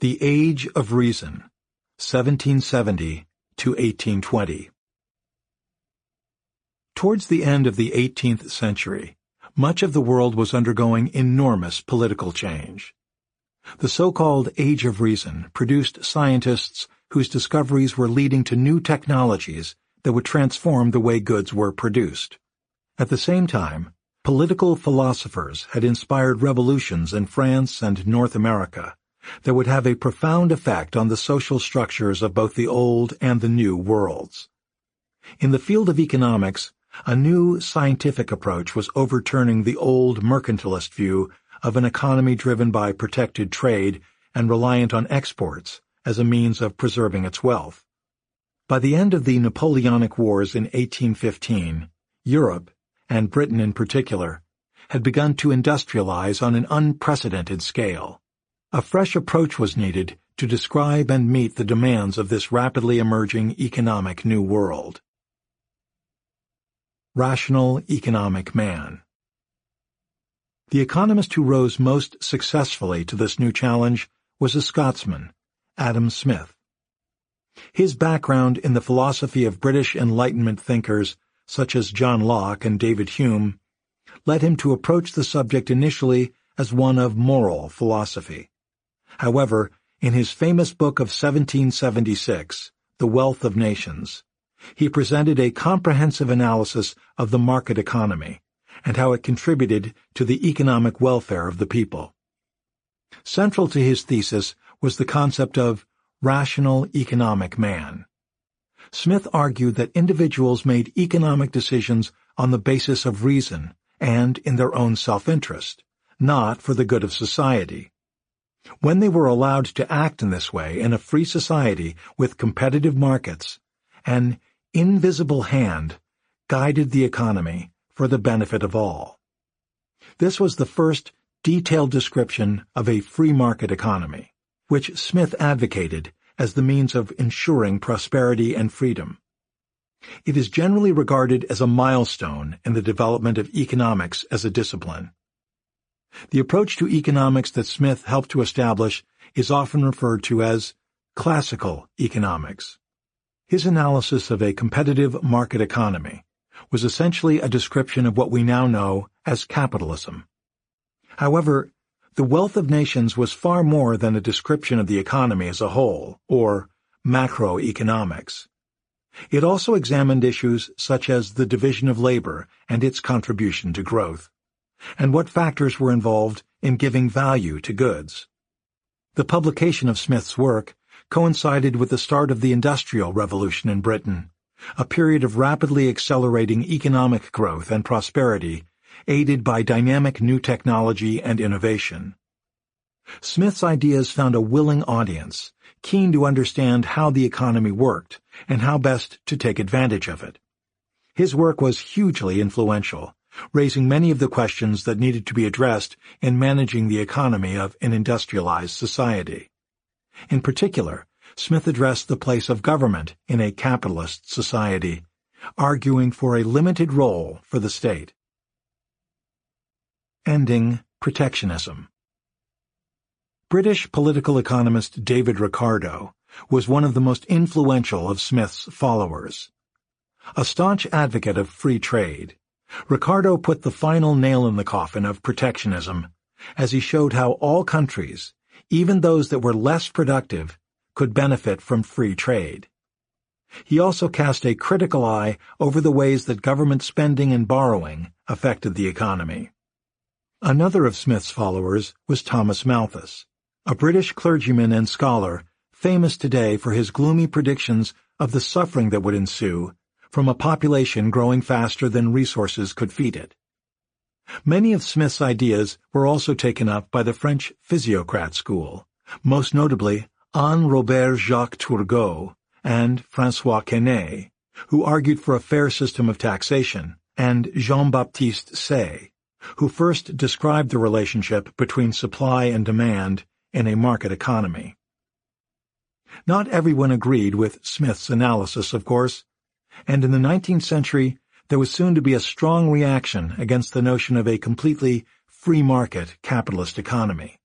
The Age of Reason, 1770 to 1820. Towards the end of the 18th century, much of the world was undergoing enormous political change. The so-called Age of Reason produced scientists whose discoveries were leading to new technologies that would transform the way goods were produced. At the same time, political philosophers had inspired revolutions in France and North America that would have a profound effect on the social structures of both the old and the new worlds. In the field of economics, a new scientific approach was overturning the old mercantilist view of an economy driven by protected trade and reliant on exports as a means of preserving its wealth. By the end of the Napoleonic Wars in 1815, Europe, and Britain in particular, had begun to industrialize on an unprecedented scale. A fresh approach was needed to describe and meet the demands of this rapidly emerging economic new world. Rational Economic Man The economist who rose most successfully to this new challenge was a Scotsman, Adam Smith. His background in the philosophy of British Enlightenment thinkers such as John Locke and David Hume led him to approach the subject initially as one of moral philosophy. However, in his famous book of 1776, The Wealth of Nations, he presented a comprehensive analysis of the market economy and how it contributed to the economic welfare of the people. Central to his thesis was the concept of rational economic man. Smith argued that individuals made economic decisions on the basis of reason and in their own self-interest, not for the good of society. When they were allowed to act in this way in a free society with competitive markets, an invisible hand guided the economy for the benefit of all. This was the first detailed description of a free market economy, which Smith advocated as the means of ensuring prosperity and freedom. It is generally regarded as a milestone in the development of economics as a discipline. The approach to economics that Smith helped to establish is often referred to as classical economics. His analysis of a competitive market economy was essentially a description of what we now know as capitalism. However, the wealth of nations was far more than a description of the economy as a whole, or macroeconomics. It also examined issues such as the division of labor and its contribution to growth and what factors were involved in giving value to goods. The publication of Smith's work coincided with the start of the Industrial Revolution in Britain, a period of rapidly accelerating economic growth and prosperity, aided by dynamic new technology and innovation. Smith's ideas found a willing audience, keen to understand how the economy worked and how best to take advantage of it. His work was hugely influential, raising many of the questions that needed to be addressed in managing the economy of an industrialized society. In particular, Smith addressed the place of government in a capitalist society, arguing for a limited role for the state. Ending Protectionism British political economist David Ricardo was one of the most influential of Smith's followers. A staunch advocate of free trade, Ricardo put the final nail in the coffin of protectionism as he showed how all countries, even those that were less productive, could benefit from free trade. He also cast a critical eye over the ways that government spending and borrowing affected the economy. Another of Smith's followers was Thomas Malthus, a British clergyman and scholar famous today for his gloomy predictions of the suffering that would ensue from a population growing faster than resources could feed it. Many of Smith's ideas were also taken up by the French physiocrat school, most notably Anne Robert Jacques Turgot and François Quesnay, who argued for a fair system of taxation, and Jean-Baptiste Say, who first described the relationship between supply and demand in a market economy. Not everyone agreed with Smith's analysis, of course, and in the 19th century, there was soon to be a strong reaction against the notion of a completely free market capitalist economy.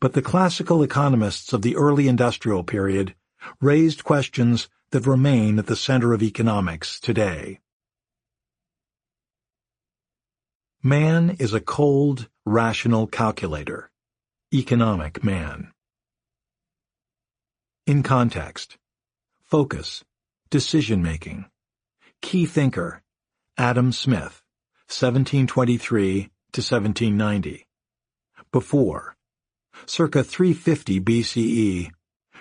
But the classical economists of the early industrial period raised questions that remain at the center of economics today. Man is a cold, rational calculator. Economic man. In context. Focus Decision Making Key Thinker Adam Smith, 1723 to 1790. Before Circa 350 BCE,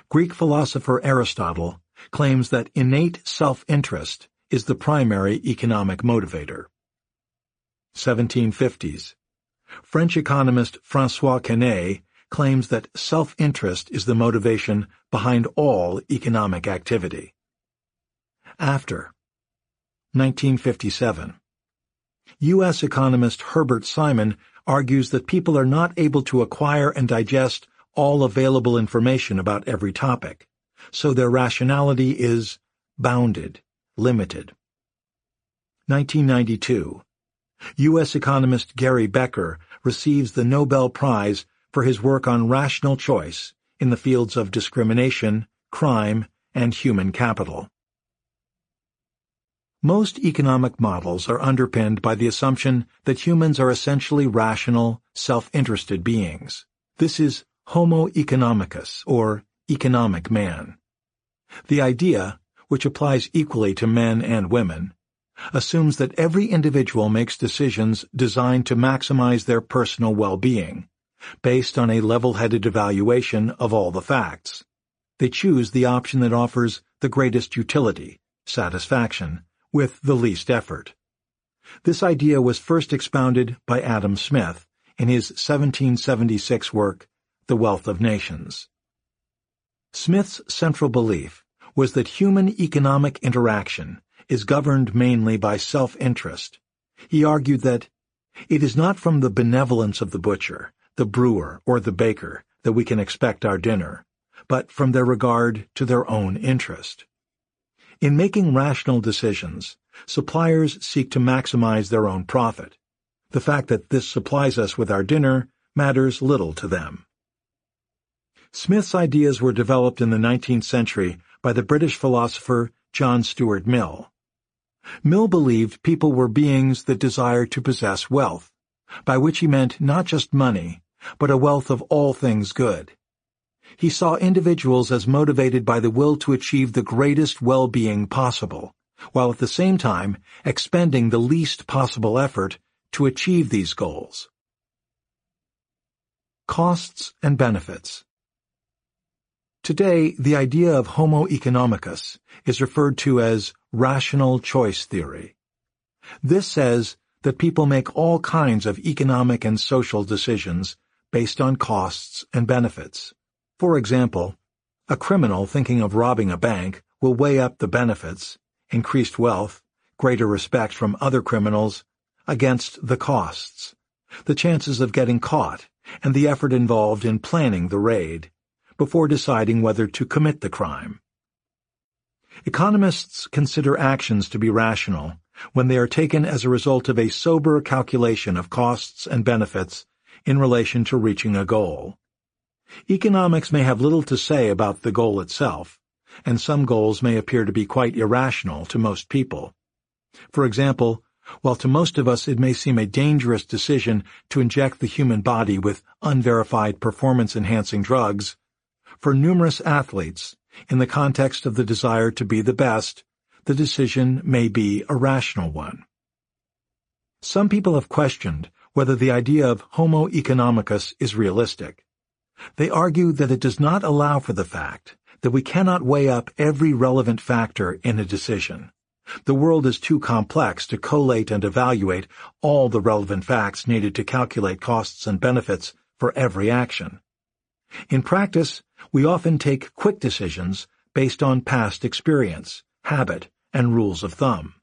Greek philosopher Aristotle claims that innate self-interest is the primary economic motivator. 1750s French economist François Quesnay claims that self-interest is the motivation behind all economic activity after. 1957. U.S. economist Herbert Simon argues that people are not able to acquire and digest all available information about every topic, so their rationality is bounded, limited. 1992. U.S. economist Gary Becker receives the Nobel Prize for his work on rational choice in the fields of discrimination, crime, and human capital. Most economic models are underpinned by the assumption that humans are essentially rational, self-interested beings. This is homo economicus, or economic man. The idea, which applies equally to men and women, assumes that every individual makes decisions designed to maximize their personal well-being, based on a level-headed evaluation of all the facts. They choose the option that offers the greatest utility, satisfaction, with the least effort. This idea was first expounded by Adam Smith in his 1776 work, The Wealth of Nations. Smith's central belief was that human economic interaction is governed mainly by self-interest. He argued that it is not from the benevolence of the butcher, the brewer, or the baker that we can expect our dinner, but from their regard to their own interest. In making rational decisions, suppliers seek to maximize their own profit. The fact that this supplies us with our dinner matters little to them. Smith's ideas were developed in the 19th century by the British philosopher John Stuart Mill. Mill believed people were beings that desired to possess wealth, by which he meant not just money, but a wealth of all things good, he saw individuals as motivated by the will to achieve the greatest well-being possible, while at the same time expending the least possible effort to achieve these goals. Costs and Benefits Today, the idea of homo economicus is referred to as rational choice theory. This says that people make all kinds of economic and social decisions based on costs and benefits. For example, a criminal thinking of robbing a bank will weigh up the benefits, increased wealth, greater respect from other criminals, against the costs, the chances of getting caught, and the effort involved in planning the raid, before deciding whether to commit the crime. Economists consider actions to be rational when they are taken as a result of a sober calculation of costs and benefits in relation to reaching a goal. Economics may have little to say about the goal itself, and some goals may appear to be quite irrational to most people. For example, while to most of us it may seem a dangerous decision to inject the human body with unverified performance-enhancing drugs, for numerous athletes, in the context of the desire to be the best, the decision may be a rational one. Some people have questioned whether the idea of homo economicus is realistic. They argue that it does not allow for the fact that we cannot weigh up every relevant factor in a decision. The world is too complex to collate and evaluate all the relevant facts needed to calculate costs and benefits for every action. In practice, we often take quick decisions based on past experience, habit, and rules of thumb.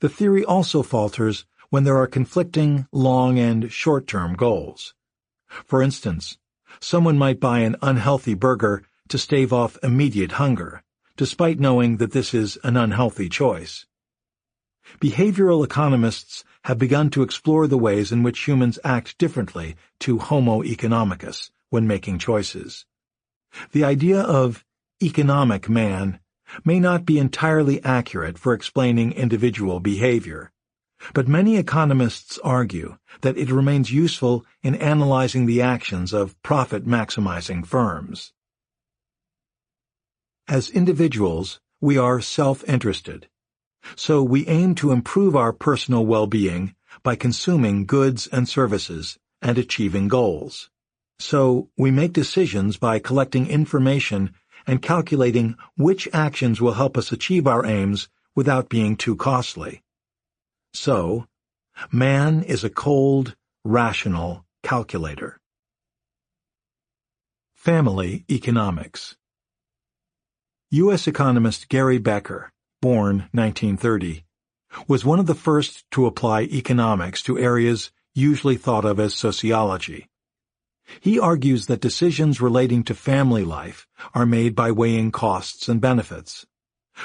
The theory also falters when there are conflicting long- and short-term goals. For instance, someone might buy an unhealthy burger to stave off immediate hunger, despite knowing that this is an unhealthy choice. Behavioral economists have begun to explore the ways in which humans act differently to Homo economicus when making choices. The idea of economic man may not be entirely accurate for explaining individual behavior, but many economists argue that it remains useful in analyzing the actions of profit-maximizing firms. As individuals, we are self-interested, so we aim to improve our personal well-being by consuming goods and services and achieving goals. So we make decisions by collecting information and calculating which actions will help us achieve our aims without being too costly. So, man is a cold, rational calculator. Family Economics U.S. economist Gary Becker, born 1930, was one of the first to apply economics to areas usually thought of as sociology. He argues that decisions relating to family life are made by weighing costs and benefits.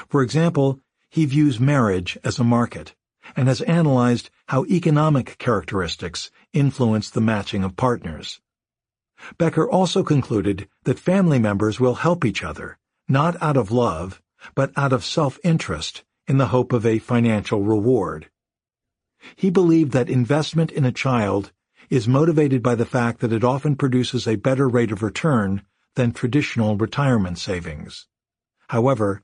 For example, he views marriage as a market and has analyzed how economic characteristics influence the matching of partners. Becker also concluded that family members will help each other, not out of love, but out of self-interest in the hope of a financial reward. He believed that investment in a child is motivated by the fact that it often produces a better rate of return than traditional retirement savings. However,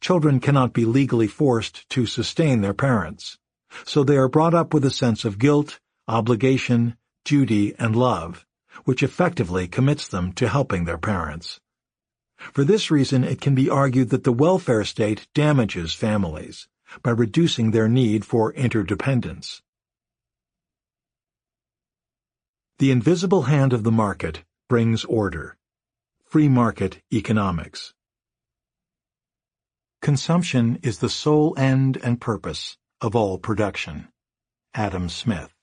children cannot be legally forced to sustain their parents so they are brought up with a sense of guilt, obligation, duty, and love, which effectively commits them to helping their parents. For this reason, it can be argued that the welfare state damages families by reducing their need for interdependence. The invisible hand of the market brings order. Free market economics. Consumption is the sole end and purpose of all production. Adam Smith.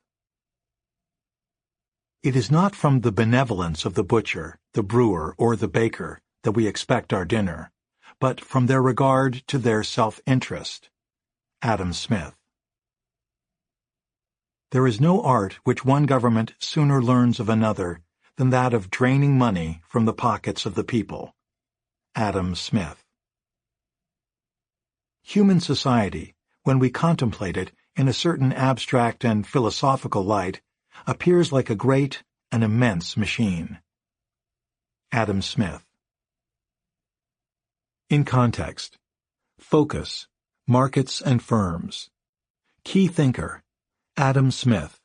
It is not from the benevolence of the butcher, the brewer, or the baker that we expect our dinner, but from their regard to their self-interest. Adam Smith. There is no art which one government sooner learns of another than that of draining money from the pockets of the people. Adam Smith. Human society when we contemplate it in a certain abstract and philosophical light, appears like a great and immense machine. Adam Smith In context, focus, markets and firms. Key thinker, Adam Smith,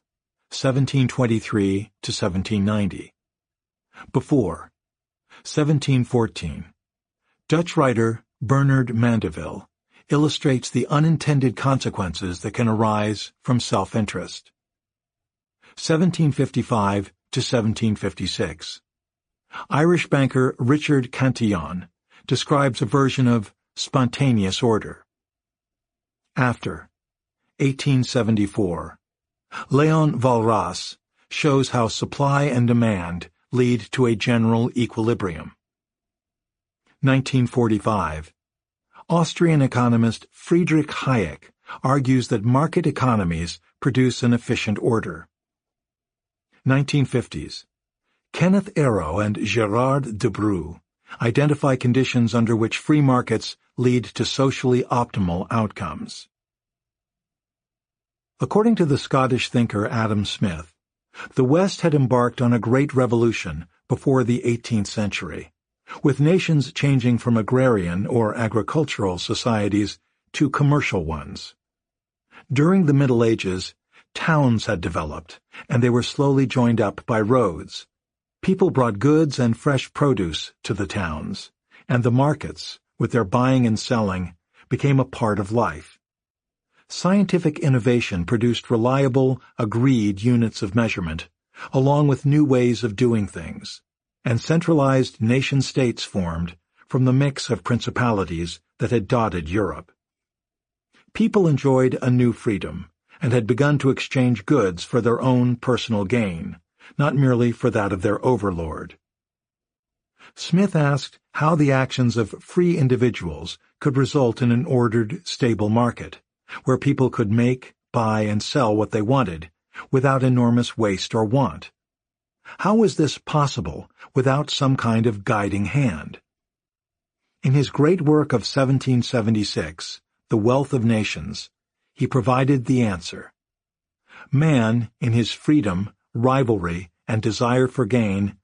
1723 to 1790. Before, 1714. Dutch writer Bernard Mandeville, illustrates the unintended consequences that can arise from self-interest. 1755 to 1756. Irish banker Richard Cantillon describes a version of spontaneous order. After 1874, Leon Walras shows how supply and demand lead to a general equilibrium. 1945 Austrian economist Friedrich Hayek argues that market economies produce an efficient order. 1950s Kenneth Arrow and Gerard Debreu identify conditions under which free markets lead to socially optimal outcomes. According to the Scottish thinker Adam Smith, the West had embarked on a great revolution before the 18th century with nations changing from agrarian or agricultural societies to commercial ones. During the Middle Ages, towns had developed, and they were slowly joined up by roads. People brought goods and fresh produce to the towns, and the markets, with their buying and selling, became a part of life. Scientific innovation produced reliable, agreed units of measurement, along with new ways of doing things and centralized nation-states formed from the mix of principalities that had dotted Europe. People enjoyed a new freedom and had begun to exchange goods for their own personal gain, not merely for that of their overlord. Smith asked how the actions of free individuals could result in an ordered, stable market, where people could make, buy, and sell what they wanted, without enormous waste or want, how is this possible without some kind of guiding hand? In his great work of 1776, The Wealth of Nations, he provided the answer. Man, in his freedom, rivalry, and desire for gain,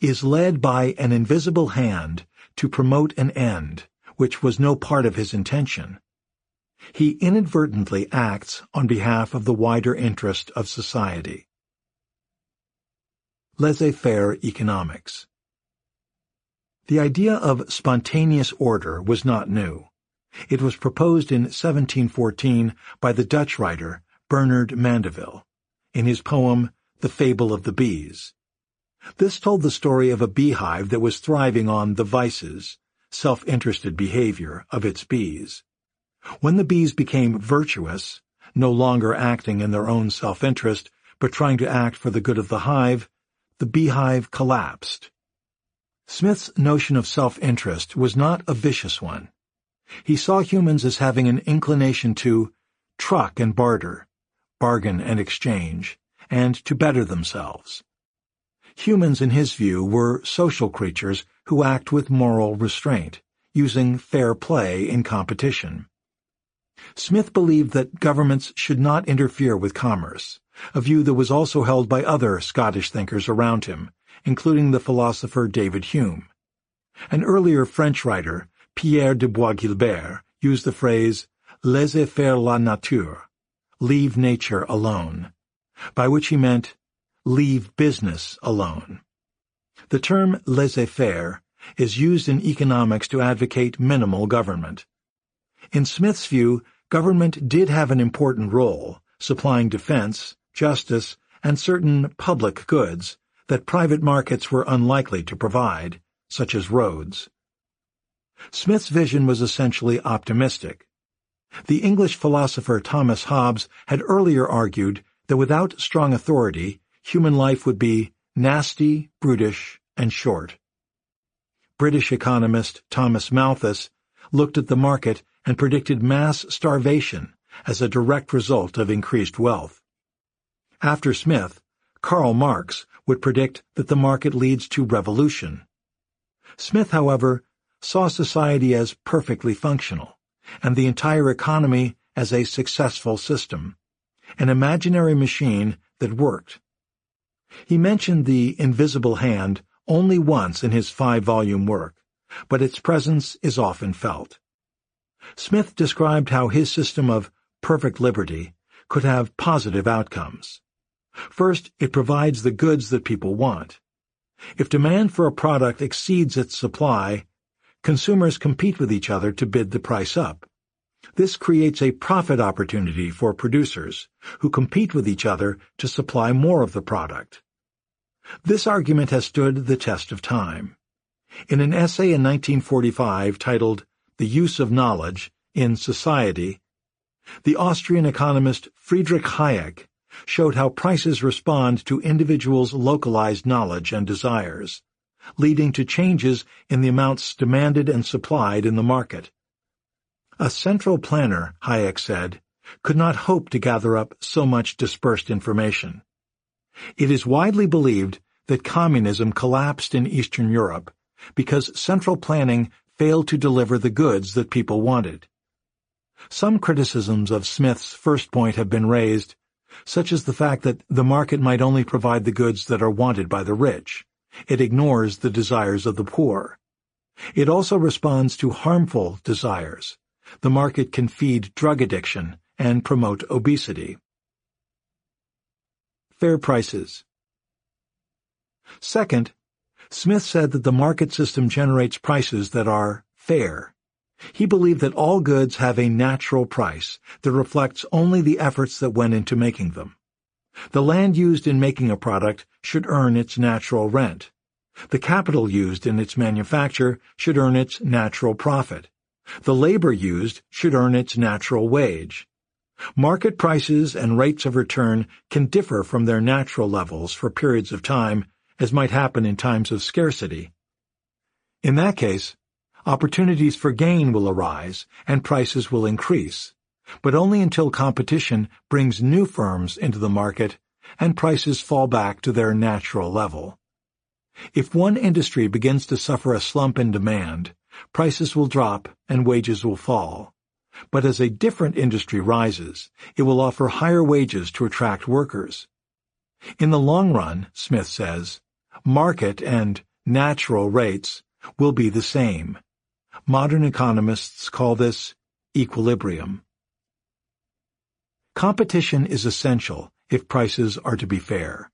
is led by an invisible hand to promote an end, which was no part of his intention. He inadvertently acts on behalf of the wider interest of society laissez-faire economics. The idea of spontaneous order was not new. It was proposed in 1714 by the Dutch writer Bernard Mandeville in his poem The Fable of the Bees. This told the story of a beehive that was thriving on the vices, self-interested behavior, of its bees. When the bees became virtuous, no longer acting in their own self-interest, but trying to act for the good of the hive, the beehive collapsed. Smith's notion of self-interest was not a vicious one. He saw humans as having an inclination to truck and barter, bargain and exchange, and to better themselves. Humans, in his view, were social creatures who act with moral restraint, using fair play in competition. Smith believed that governments should not interfere with commerce a view that was also held by other Scottish thinkers around him, including the philosopher David Hume. An earlier French writer, Pierre de Boisguilbert, used the phrase laissez faire la nature, leave nature alone, by which he meant leave business alone. The term laissez faire is used in economics to advocate minimal government. In Smith's view, government did have an important role, supplying defense, justice, and certain public goods that private markets were unlikely to provide, such as roads. Smith's vision was essentially optimistic. The English philosopher Thomas Hobbes had earlier argued that without strong authority, human life would be nasty, brutish, and short. British economist Thomas Malthus looked at the market and predicted mass starvation as a direct result of increased wealth. After Smith, Karl Marx would predict that the market leads to revolution. Smith, however, saw society as perfectly functional, and the entire economy as a successful system, an imaginary machine that worked. He mentioned the invisible hand only once in his five-volume work, but its presence is often felt. Smith described how his system of perfect liberty could have positive outcomes. First, it provides the goods that people want. If demand for a product exceeds its supply, consumers compete with each other to bid the price up. This creates a profit opportunity for producers, who compete with each other to supply more of the product. This argument has stood the test of time. In an essay in 1945 titled The Use of Knowledge in Society, the Austrian economist Friedrich Hayek showed how prices respond to individuals' localized knowledge and desires, leading to changes in the amounts demanded and supplied in the market. A central planner, Hayek said, could not hope to gather up so much dispersed information. It is widely believed that communism collapsed in Eastern Europe because central planning failed to deliver the goods that people wanted. Some criticisms of Smith's first point have been raised, such as the fact that the market might only provide the goods that are wanted by the rich. It ignores the desires of the poor. It also responds to harmful desires. The market can feed drug addiction and promote obesity. Fair prices. Second, Smith said that the market system generates prices that are fair. He believed that all goods have a natural price that reflects only the efforts that went into making them. The land used in making a product should earn its natural rent. The capital used in its manufacture should earn its natural profit. The labor used should earn its natural wage. Market prices and rates of return can differ from their natural levels for periods of time, as might happen in times of scarcity. In that case, opportunities for gain will arise and prices will increase, but only until competition brings new firms into the market and prices fall back to their natural level. If one industry begins to suffer a slump in demand, prices will drop and wages will fall. But as a different industry rises, it will offer higher wages to attract workers. In the long run, Smith says, market and natural rates will be the same. Modern economists call this equilibrium. Competition is essential if prices are to be fair.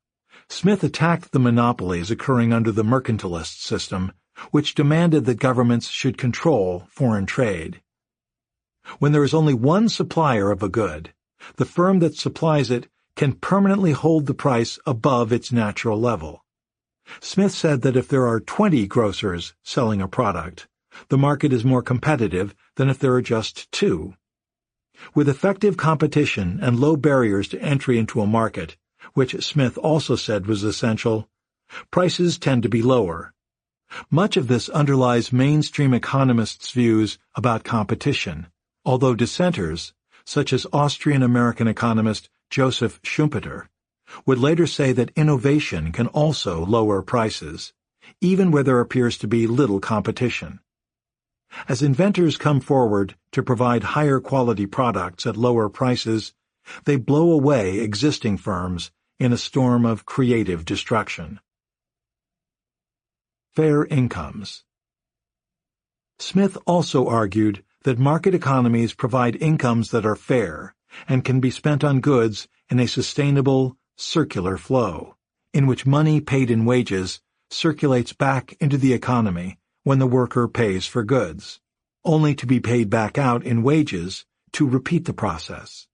Smith attacked the monopolies occurring under the mercantilist system, which demanded that governments should control foreign trade. When there is only one supplier of a good, the firm that supplies it can permanently hold the price above its natural level. Smith said that if there are 20 grocers selling a product, the market is more competitive than if there are just two. With effective competition and low barriers to entry into a market, which Smith also said was essential, prices tend to be lower. Much of this underlies mainstream economists' views about competition, although dissenters, such as Austrian-American economist Joseph Schumpeter, would later say that innovation can also lower prices, even where there appears to be little competition. As inventors come forward to provide higher quality products at lower prices, they blow away existing firms in a storm of creative destruction. Fair Incomes Smith also argued that market economies provide incomes that are fair and can be spent on goods in a sustainable, circular flow, in which money paid in wages circulates back into the economy when the worker pays for goods, only to be paid back out in wages to repeat the process.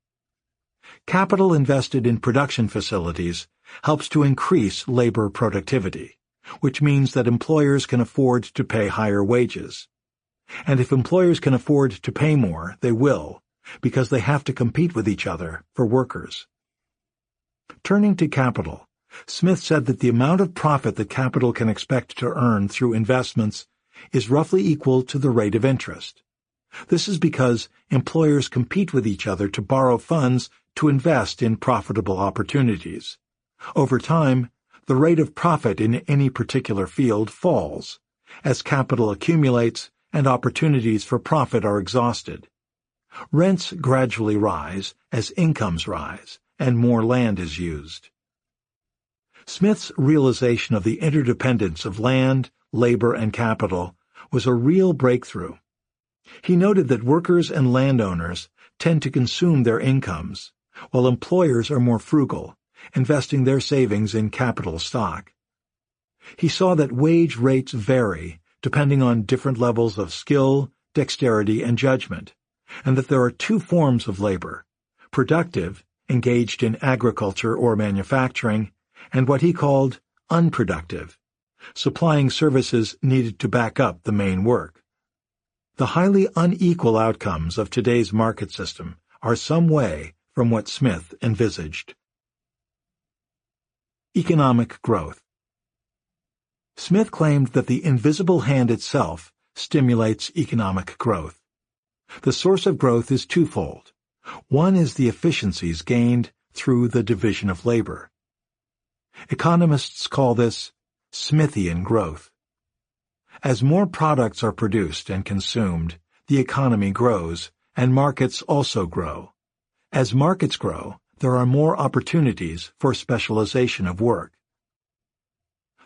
Capital invested in production facilities helps to increase labor productivity, which means that employers can afford to pay higher wages. And if employers can afford to pay more, they will, because they have to compete with each other for workers. Turning to capital, Smith said that the amount of profit that capital can expect to earn through investments is roughly equal to the rate of interest. This is because employers compete with each other to borrow funds to invest in profitable opportunities. Over time, the rate of profit in any particular field falls as capital accumulates and opportunities for profit are exhausted. Rents gradually rise as incomes rise and more land is used. Smith's realization of the interdependence of land, labor, and capital, was a real breakthrough. He noted that workers and landowners tend to consume their incomes, while employers are more frugal, investing their savings in capital stock. He saw that wage rates vary depending on different levels of skill, dexterity, and judgment, and that there are two forms of labor, productive, engaged in agriculture or manufacturing, and what he called unproductive, supplying services needed to back up the main work. The highly unequal outcomes of today's market system are some way from what Smith envisaged. Economic Growth Smith claimed that the invisible hand itself stimulates economic growth. The source of growth is twofold. One is the efficiencies gained through the division of labor. Economists call this Smithian growth. As more products are produced and consumed, the economy grows, and markets also grow. As markets grow, there are more opportunities for specialization of work.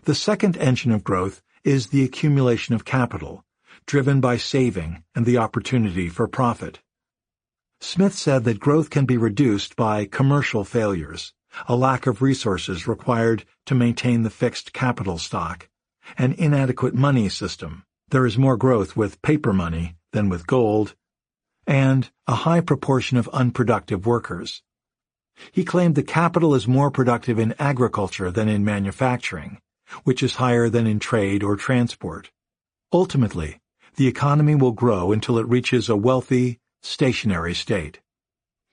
The second engine of growth is the accumulation of capital, driven by saving and the opportunity for profit. Smith said that growth can be reduced by commercial failures a lack of resources required to maintain the fixed capital stock, an inadequate money system there is more growth with paper money than with gold, and a high proportion of unproductive workers. He claimed the capital is more productive in agriculture than in manufacturing, which is higher than in trade or transport. Ultimately, the economy will grow until it reaches a wealthy, stationary state.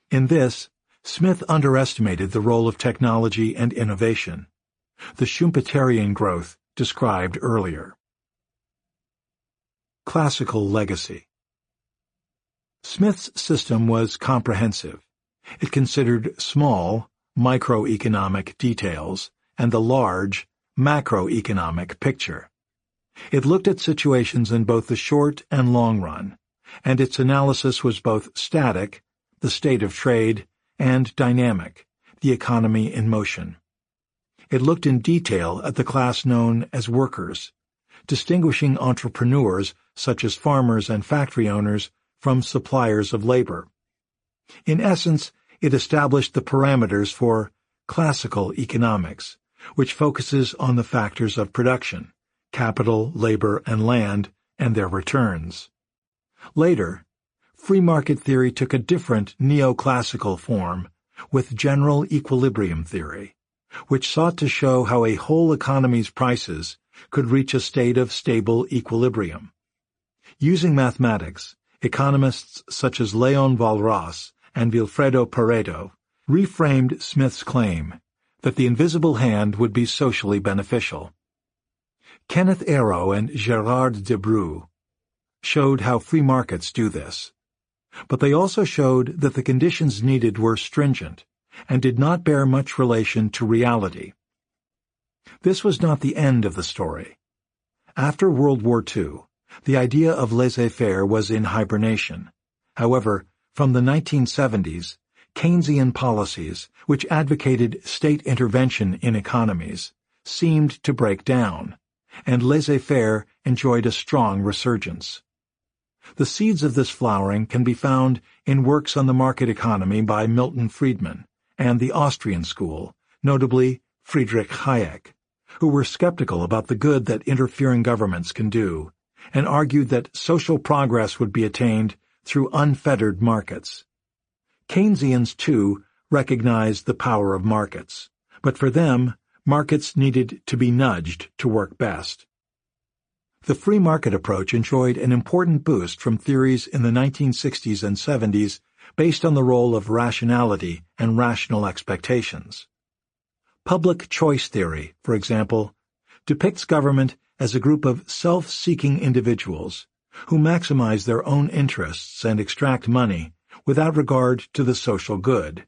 In this, Smith underestimated the role of technology and innovation, the Schumpeterian growth described earlier. Classical Legacy Smith's system was comprehensive. It considered small, microeconomic details and the large, macroeconomic picture. It looked at situations in both the short and long run, and its analysis was both static, the state of trade, and dynamic, the economy in motion. It looked in detail at the class known as workers, distinguishing entrepreneurs such as farmers and factory owners from suppliers of labor. In essence, it established the parameters for classical economics, which focuses on the factors of production, capital, labor, and land, and their returns. Later, free market theory took a different neoclassical form with general equilibrium theory, which sought to show how a whole economy's prices could reach a state of stable equilibrium. Using mathematics, economists such as Leon Walras and Vilfredo Pareto reframed Smith's claim that the invisible hand would be socially beneficial. Kenneth Arrow and Gerard Debreu showed how free markets do this but they also showed that the conditions needed were stringent and did not bear much relation to reality. This was not the end of the story. After World War II, the idea of laissez-faire was in hibernation. However, from the 1970s, Keynesian policies, which advocated state intervention in economies, seemed to break down, and laissez-faire enjoyed a strong resurgence. The seeds of this flowering can be found in works on the market economy by Milton Friedman and the Austrian school, notably Friedrich Hayek, who were skeptical about the good that interfering governments can do, and argued that social progress would be attained through unfettered markets. Keynesians, too, recognized the power of markets, but for them, markets needed to be nudged to work best. The free market approach enjoyed an important boost from theories in the 1960s and 70s based on the role of rationality and rational expectations. Public choice theory, for example, depicts government as a group of self-seeking individuals who maximize their own interests and extract money without regard to the social good,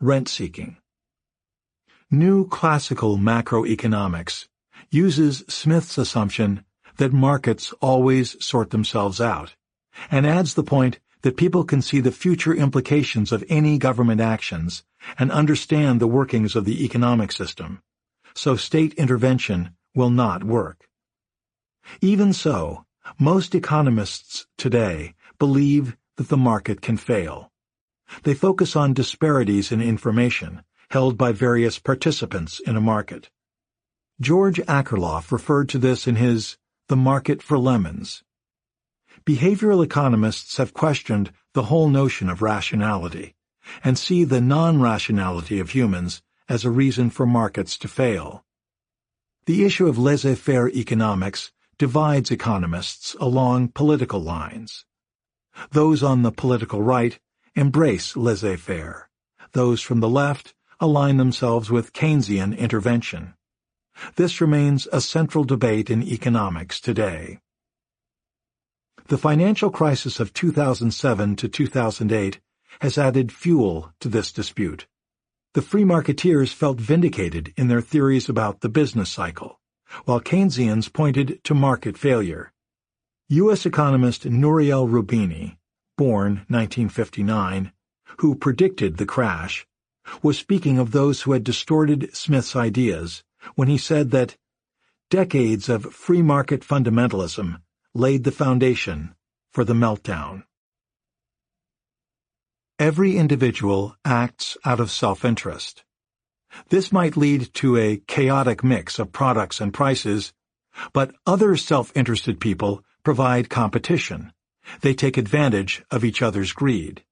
rent-seeking. New classical macroeconomics uses Smith's assumption that markets always sort themselves out, and adds the point that people can see the future implications of any government actions and understand the workings of the economic system, so state intervention will not work. Even so, most economists today believe that the market can fail. They focus on disparities in information held by various participants in a market. George Akerlof referred to this in his the Market for Lemons. Behavioral economists have questioned the whole notion of rationality and see the non-rationality of humans as a reason for markets to fail. The issue of laissez-faire economics divides economists along political lines. Those on the political right embrace laissez-faire. Those from the left align themselves with Keynesian intervention. This remains a central debate in economics today. The financial crisis of 2007 to 2008 has added fuel to this dispute. The free marketeers felt vindicated in their theories about the business cycle, while Keynesians pointed to market failure. U.S. economist Nouriel Roubini, born 1959, who predicted the crash, was speaking of those who had distorted Smith's ideas when he said that decades of free market fundamentalism laid the foundation for the meltdown. Every individual acts out of self-interest. This might lead to a chaotic mix of products and prices, but other self-interested people provide competition. They take advantage of each other's greed.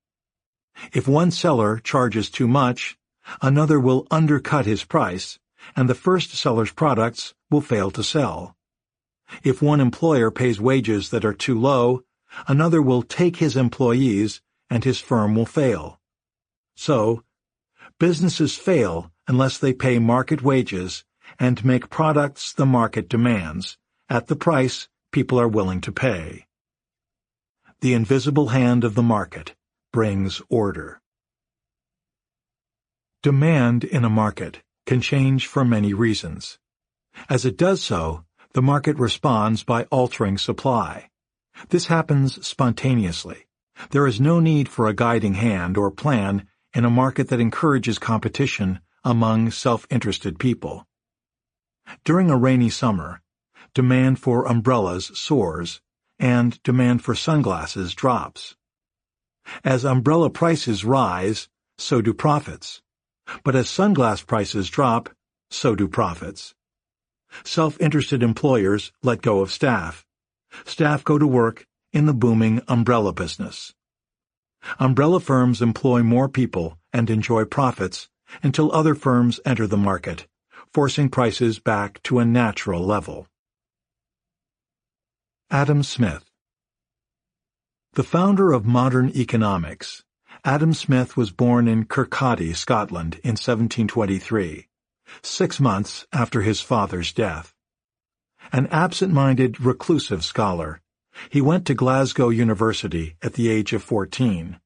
If one seller charges too much, another will undercut his price and the first seller's products will fail to sell. If one employer pays wages that are too low, another will take his employees and his firm will fail. So, businesses fail unless they pay market wages and make products the market demands, at the price people are willing to pay. The invisible hand of the market brings order. Demand in a market can change for many reasons. As it does so, the market responds by altering supply. This happens spontaneously. There is no need for a guiding hand or plan in a market that encourages competition among self-interested people. During a rainy summer, demand for umbrellas soars and demand for sunglasses drops. As umbrella prices rise, so do profits. But as sunglass prices drop, so do profits. Self-interested employers let go of staff. Staff go to work in the booming umbrella business. Umbrella firms employ more people and enjoy profits until other firms enter the market, forcing prices back to a natural level. Adam Smith The founder of modern economics, Adam Smith was born in Kirkcaldy, Scotland, in 1723, six months after his father's death. An absent-minded, reclusive scholar, he went to Glasgow University at the age of 14,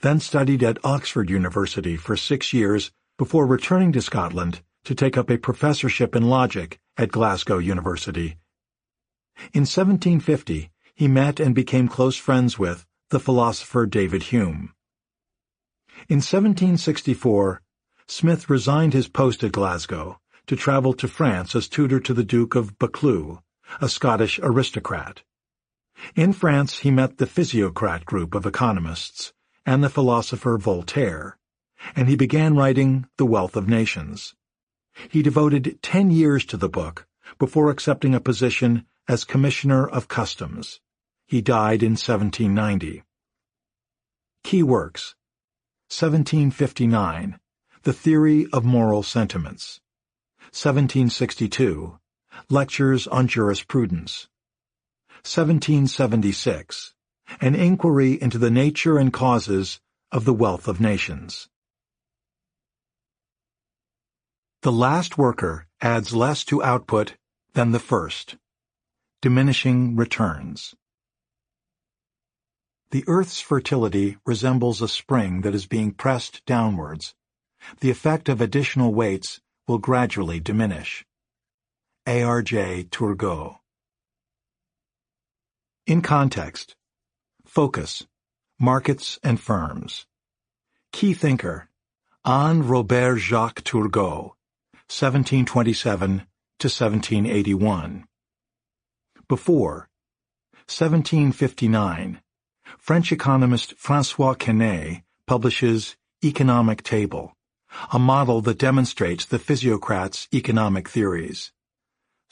then studied at Oxford University for six years before returning to Scotland to take up a professorship in logic at Glasgow University. In 1750, he met and became close friends with the philosopher David Hume. In 1764, Smith resigned his post at Glasgow to travel to France as tutor to the Duke of Buccleuch, a Scottish aristocrat. In France he met the physiocrat group of economists and the philosopher Voltaire, and he began writing The Wealth of Nations. He devoted ten years to the book before accepting a position as Commissioner of Customs. He died in 1790. Key Works 1759, The Theory of Moral Sentiments. 1762, Lectures on Jurisprudence. 1776, An Inquiry into the Nature and Causes of the Wealth of Nations. The last worker adds less to output than the first, diminishing returns. The Earth's fertility resembles a spring that is being pressed downwards. The effect of additional weights will gradually diminish. ARJ Turgot In context, focus, markets and firms. Key thinker, Anne Robert Jacques Turgot, 1727 to 1781. Before, 1759 French economist François Quesnay publishes Economic Table, a model that demonstrates the physiocrat's economic theories.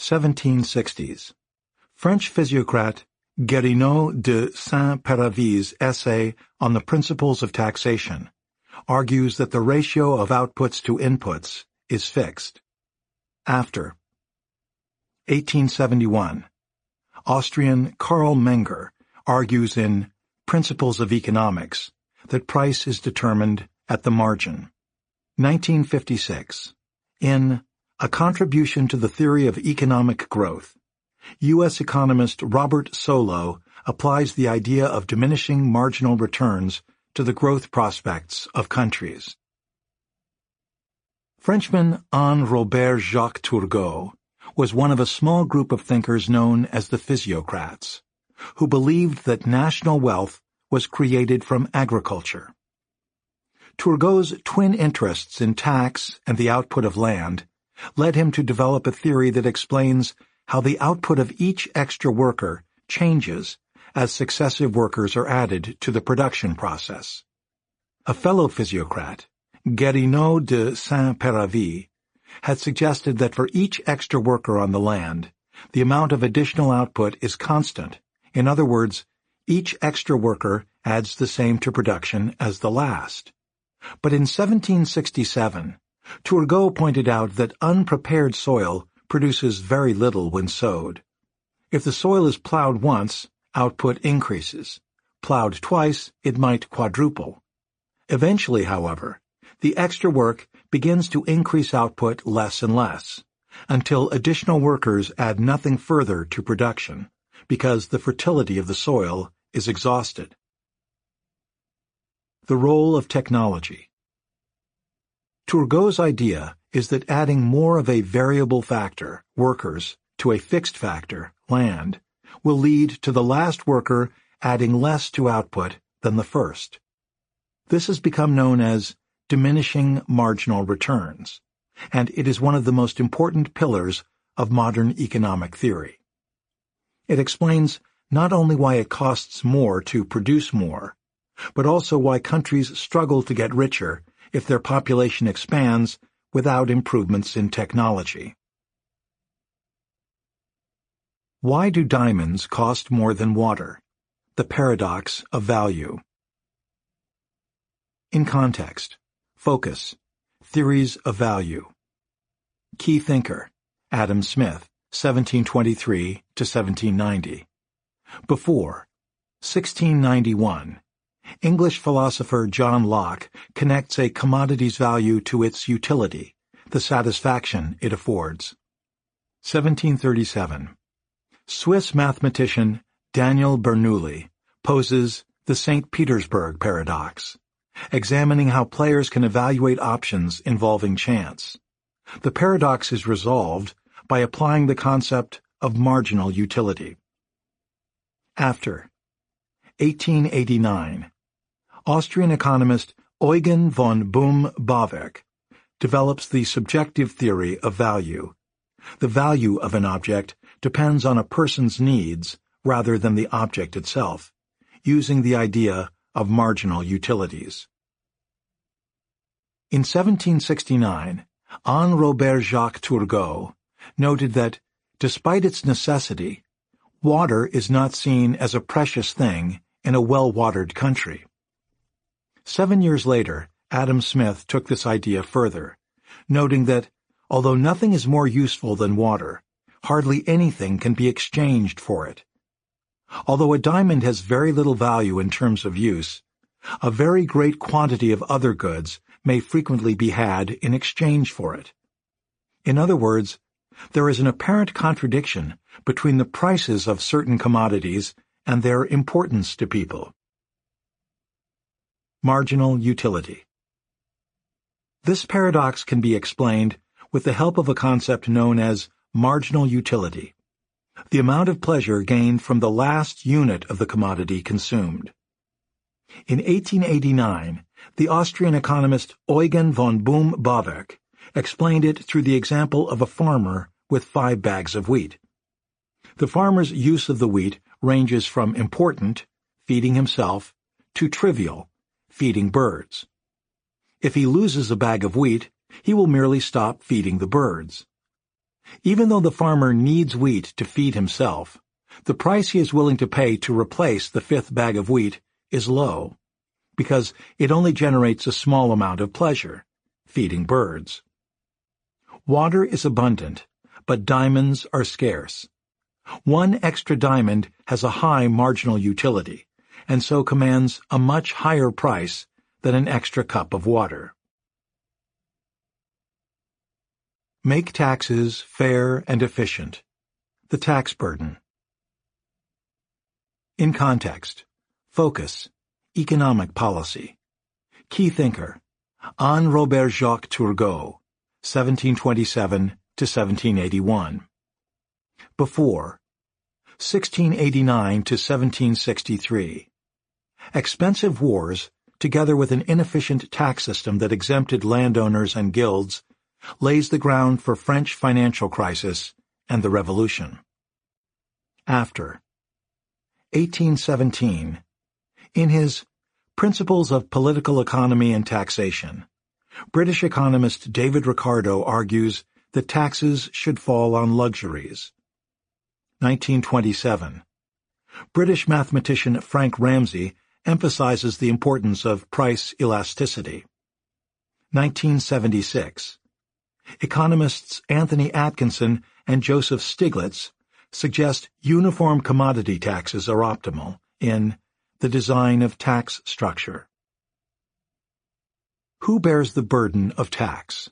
1760s. French physiocrat Guérineau de Saint-Péravy's essay on the principles of taxation argues that the ratio of outputs to inputs is fixed. After 1871, Austrian Carl Menger argues in Principles of Economics, that price is determined at the margin. 1956. In A Contribution to the Theory of Economic Growth, U.S. economist Robert Solow applies the idea of diminishing marginal returns to the growth prospects of countries. Frenchman Anne Robert Jacques Turgot was one of a small group of thinkers known as the physiocrats who believed that national wealth was created from agriculture. Turgot's twin interests in tax and the output of land led him to develop a theory that explains how the output of each extra worker changes as successive workers are added to the production process. A fellow physiocrat, Guérineau de Saint-Péravy, had suggested that for each extra worker on the land, the amount of additional output is constant in other words, each extra worker adds the same to production as the last. But in 1767, Turgot pointed out that unprepared soil produces very little when sowed. If the soil is plowed once, output increases. Plowed twice, it might quadruple. Eventually, however, the extra work begins to increase output less and less, until additional workers add nothing further to production because the fertility of the soil is exhausted. The role of technology Turgot's idea is that adding more of a variable factor, workers, to a fixed factor, land, will lead to the last worker adding less to output than the first. This has become known as diminishing marginal returns, and it is one of the most important pillars of modern economic theory. It explains not only why it costs more to produce more, but also why countries struggle to get richer if their population expands without improvements in technology. Why do diamonds cost more than water? The paradox of value. In context, focus, theories of value. Key thinker, Adam Smith. 1723 to 1790. Before 1691, English philosopher John Locke connects a commodity's value to its utility, the satisfaction it affords. 1737. Swiss mathematician Daniel Bernoulli poses the St. Petersburg paradox, examining how players can evaluate options involving chance. The paradox is resolved by applying the concept of marginal utility. After 1889, Austrian economist Eugen von Bohm-Bawerk develops the subjective theory of value. The value of an object depends on a person's needs rather than the object itself, using the idea of marginal utilities. In 1769, Anne Robert Jacques Turgot noted that, despite its necessity, water is not seen as a precious thing in a well-watered country. Seven years later, Adam Smith took this idea further, noting that, although nothing is more useful than water, hardly anything can be exchanged for it. Although a diamond has very little value in terms of use, a very great quantity of other goods may frequently be had in exchange for it. In other words, there is an apparent contradiction between the prices of certain commodities and their importance to people. Marginal utility. This paradox can be explained with the help of a concept known as marginal utility, the amount of pleasure gained from the last unit of the commodity consumed. In 1889, the Austrian economist Eugen von Bohm-Bawerk explained it through the example of a farmer with five bags of wheat. The farmer's use of the wheat ranges from important, feeding himself, to trivial, feeding birds. If he loses a bag of wheat, he will merely stop feeding the birds. Even though the farmer needs wheat to feed himself, the price he is willing to pay to replace the fifth bag of wheat is low, because it only generates a small amount of pleasure, feeding birds. Water is abundant, but diamonds are scarce. One extra diamond has a high marginal utility, and so commands a much higher price than an extra cup of water. Make taxes fair and efficient. The tax burden. In context, focus, economic policy. Key thinker, Anne Robert Jacques Turgot, 1727 to 1781. Before, 1689 to 1763. Expensive wars, together with an inefficient tax system that exempted landowners and guilds, lays the ground for French financial crisis and the Revolution. After 1817, in his Principles of Political Economy and Taxation, British economist David Ricardo argues that taxes should fall on luxuries. 1927. British mathematician Frank Ramsey emphasizes the importance of price elasticity. 1976. Economists Anthony Atkinson and Joseph Stiglitz suggest uniform commodity taxes are optimal in The Design of Tax Structure. Who bears the burden of tax?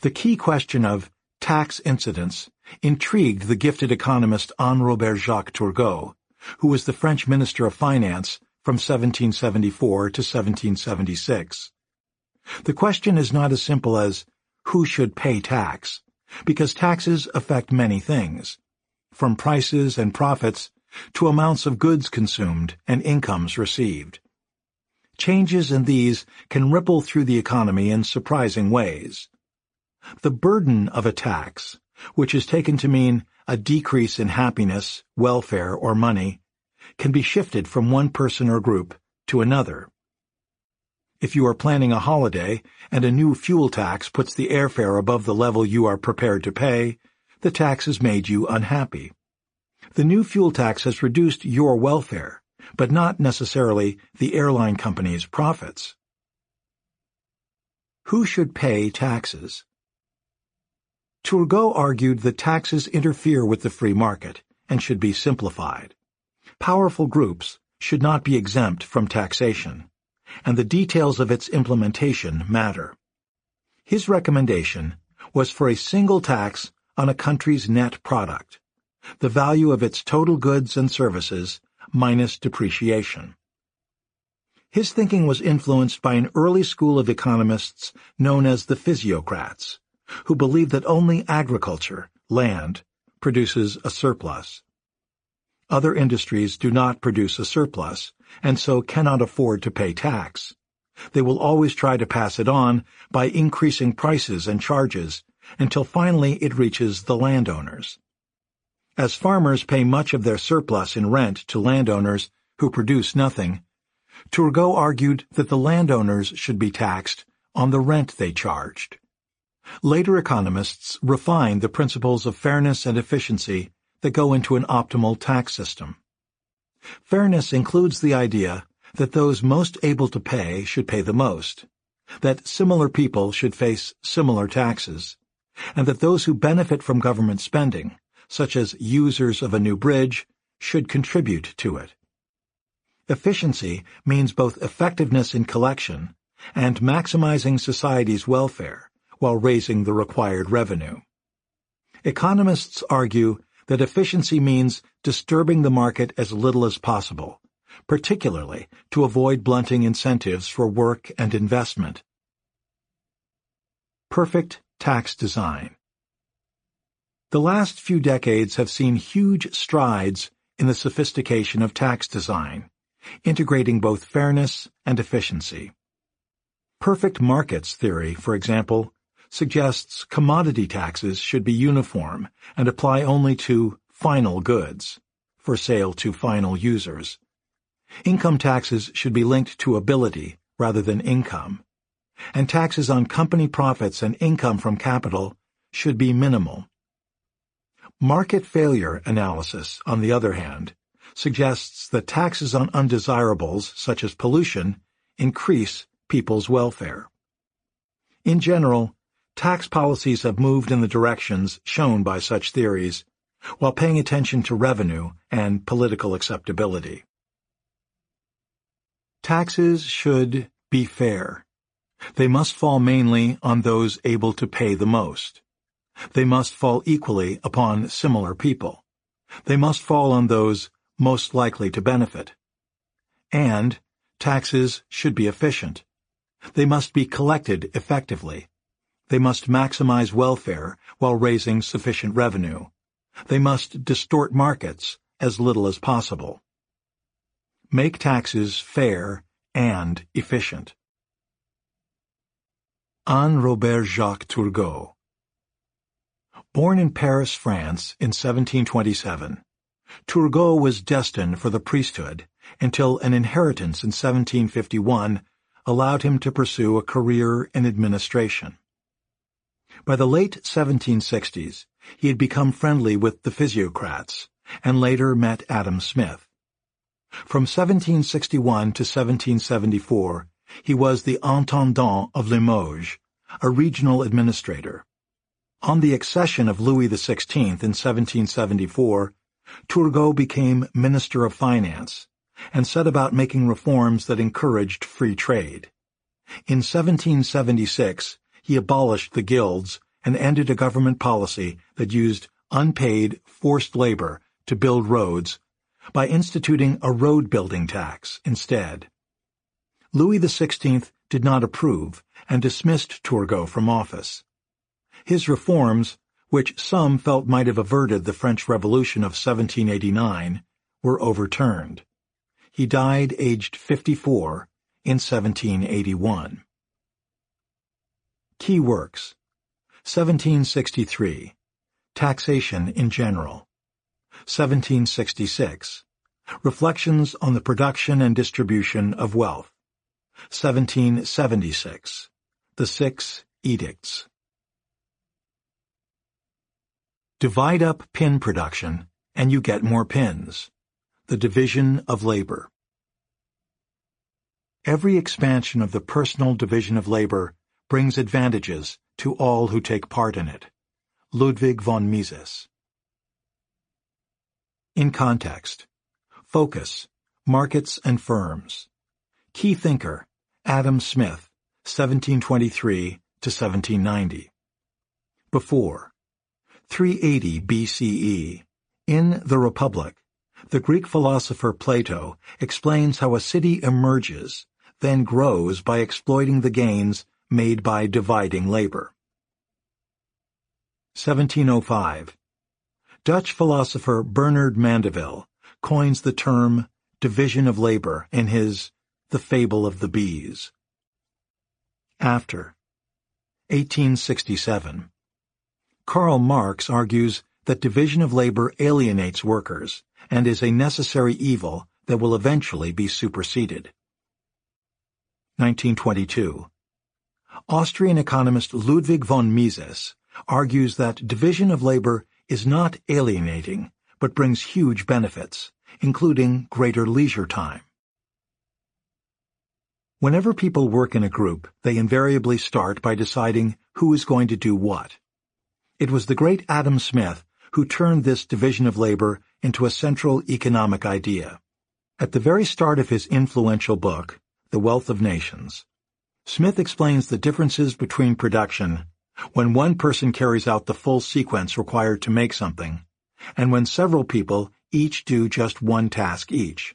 The key question of tax incidence intrigued the gifted economist Anne-Robert Jacques Turgot, who was the French Minister of Finance from 1774 to 1776. The question is not as simple as who should pay tax, because taxes affect many things, from prices and profits to amounts of goods consumed and incomes received changes in these can ripple through the economy in surprising ways. The burden of a tax, which is taken to mean a decrease in happiness, welfare, or money, can be shifted from one person or group to another. If you are planning a holiday and a new fuel tax puts the airfare above the level you are prepared to pay, the tax has made you unhappy. The new fuel tax has reduced your welfare, but not necessarily the airline company's profits. Who should pay taxes? Turgot argued that taxes interfere with the free market and should be simplified. Powerful groups should not be exempt from taxation, and the details of its implementation matter. His recommendation was for a single tax on a country's net product, the value of its total goods and services minus depreciation. His thinking was influenced by an early school of economists known as the physiocrats, who believed that only agriculture, land, produces a surplus. Other industries do not produce a surplus, and so cannot afford to pay tax. They will always try to pass it on by increasing prices and charges until finally it reaches the landowners. As farmers pay much of their surplus in rent to landowners who produce nothing, Turgot argued that the landowners should be taxed on the rent they charged. Later economists refined the principles of fairness and efficiency that go into an optimal tax system. Fairness includes the idea that those most able to pay should pay the most, that similar people should face similar taxes, and that those who benefit from government spending such as users of a new bridge, should contribute to it. Efficiency means both effectiveness in collection and maximizing society's welfare while raising the required revenue. Economists argue that efficiency means disturbing the market as little as possible, particularly to avoid blunting incentives for work and investment. Perfect tax design. The last few decades have seen huge strides in the sophistication of tax design, integrating both fairness and efficiency. Perfect markets theory, for example, suggests commodity taxes should be uniform and apply only to final goods for sale to final users. Income taxes should be linked to ability rather than income, and taxes on company profits and income from capital should be minimal. Market failure analysis, on the other hand, suggests that taxes on undesirables, such as pollution, increase people's welfare. In general, tax policies have moved in the directions shown by such theories, while paying attention to revenue and political acceptability. Taxes should be fair. They must fall mainly on those able to pay the most. They must fall equally upon similar people. They must fall on those most likely to benefit. And taxes should be efficient. They must be collected effectively. They must maximize welfare while raising sufficient revenue. They must distort markets as little as possible. Make taxes fair and efficient. Anne Robert Jacques Turgot Born in Paris, France, in 1727, Turgot was destined for the priesthood until an inheritance in 1751 allowed him to pursue a career in administration. By the late 1760s, he had become friendly with the physiocrats, and later met Adam Smith. From 1761 to 1774, he was the intendant of Limoges, a regional administrator on the accession of Louis XVI in 1774, Turgot became Minister of Finance and set about making reforms that encouraged free trade. In 1776, he abolished the guilds and ended a government policy that used unpaid, forced labor to build roads by instituting a road-building tax instead. Louis XVI did not approve and dismissed Turgot from office his reforms, which some felt might have averted the French Revolution of 1789, were overturned. He died aged 54 in 1781. Key works. 1763 Taxation in General. 1766 Reflections on the Production and Distribution of Wealth. 1776 The Six Edicts. Divide up pin production, and you get more pins. The division of labor. Every expansion of the personal division of labor brings advantages to all who take part in it. Ludwig von Mises. In context. Focus. Markets and firms. Key thinker. Adam Smith, 1723 to 1790. Before. 380 BCE. In The Republic, the Greek philosopher Plato explains how a city emerges, then grows by exploiting the gains made by dividing labor. 1705. Dutch philosopher Bernard Mandeville coins the term division of labor in his The Fable of the Bees. After 1867 Karl Marx argues that division of labor alienates workers and is a necessary evil that will eventually be superseded. 1922. Austrian economist Ludwig von Mises argues that division of labor is not alienating, but brings huge benefits, including greater leisure time. Whenever people work in a group, they invariably start by deciding who is going to do what. It was the great Adam Smith who turned this division of labor into a central economic idea. At the very start of his influential book, The Wealth of Nations, Smith explains the differences between production when one person carries out the full sequence required to make something and when several people each do just one task each.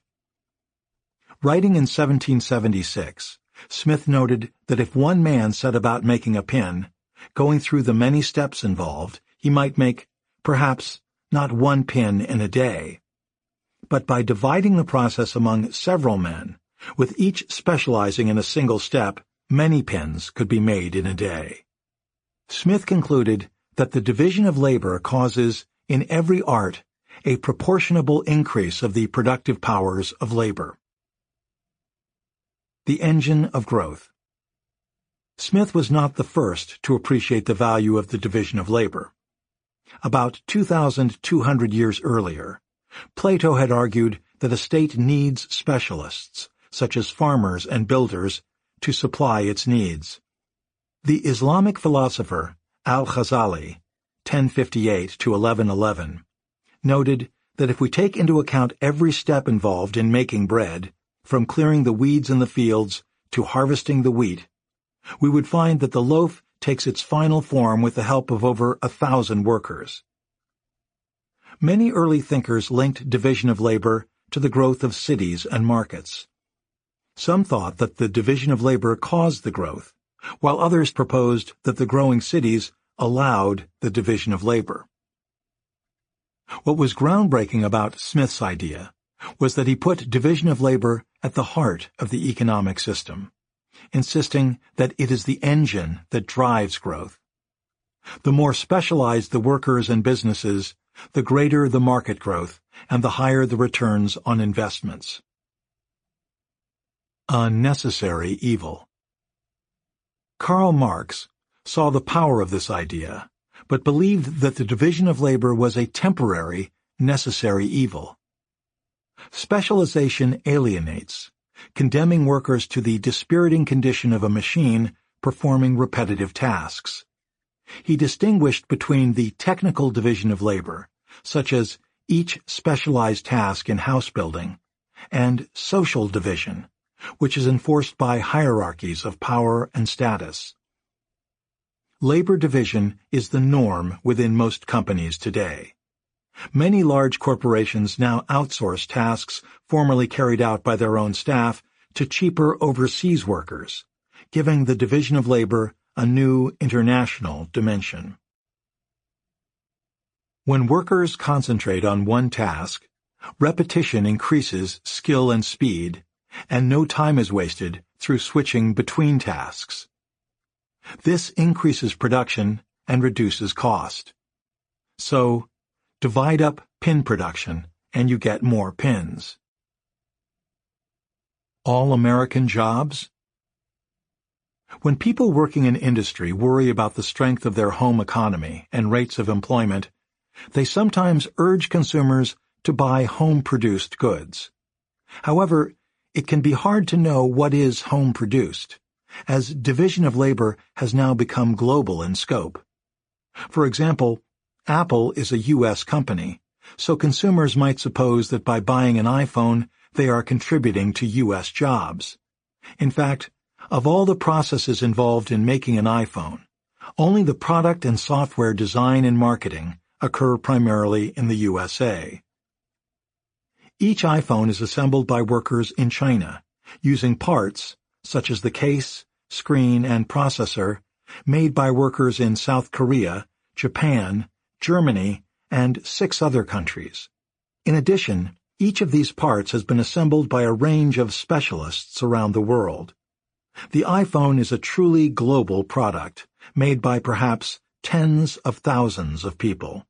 Writing in 1776, Smith noted that if one man set about making a pin, Going through the many steps involved, he might make, perhaps, not one pin in a day. But by dividing the process among several men, with each specializing in a single step, many pins could be made in a day. Smith concluded that the division of labor causes, in every art, a proportionable increase of the productive powers of labor. The Engine of Growth Smith was not the first to appreciate the value of the division of labor. About 2,200 years earlier, Plato had argued that a state needs specialists, such as farmers and builders, to supply its needs. The Islamic philosopher Al-Ghazali, 1058 to 1111, noted that if we take into account every step involved in making bread, from clearing the weeds in the fields to harvesting the wheat, we would find that the loaf takes its final form with the help of over a thousand workers. Many early thinkers linked division of labor to the growth of cities and markets. Some thought that the division of labor caused the growth, while others proposed that the growing cities allowed the division of labor. What was groundbreaking about Smith's idea was that he put division of labor at the heart of the economic system insisting that it is the engine that drives growth. The more specialized the workers and businesses, the greater the market growth and the higher the returns on investments. Unnecessary evil. Karl Marx saw the power of this idea, but believed that the division of labor was a temporary, necessary evil. Specialization alienates, condemning workers to the dispiriting condition of a machine performing repetitive tasks. He distinguished between the technical division of labor, such as each specialized task in house building, and social division, which is enforced by hierarchies of power and status. Labor division is the norm within most companies today. Many large corporations now outsource tasks formerly carried out by their own staff to cheaper overseas workers, giving the division of labor a new international dimension. When workers concentrate on one task, repetition increases skill and speed, and no time is wasted through switching between tasks. This increases production and reduces cost. So, Divide up pin production, and you get more pins. All-American jobs? When people working in industry worry about the strength of their home economy and rates of employment, they sometimes urge consumers to buy home-produced goods. However, it can be hard to know what is home-produced, as division of labor has now become global in scope. For example, Apple is a U.S. company, so consumers might suppose that by buying an iPhone, they are contributing to U.S. jobs. In fact, of all the processes involved in making an iPhone, only the product and software design and marketing occur primarily in the USA. Each iPhone is assembled by workers in China, using parts, such as the case, screen, and processor, made by workers in South Korea, Japan, Germany, and six other countries. In addition, each of these parts has been assembled by a range of specialists around the world. The iPhone is a truly global product, made by perhaps tens of thousands of people.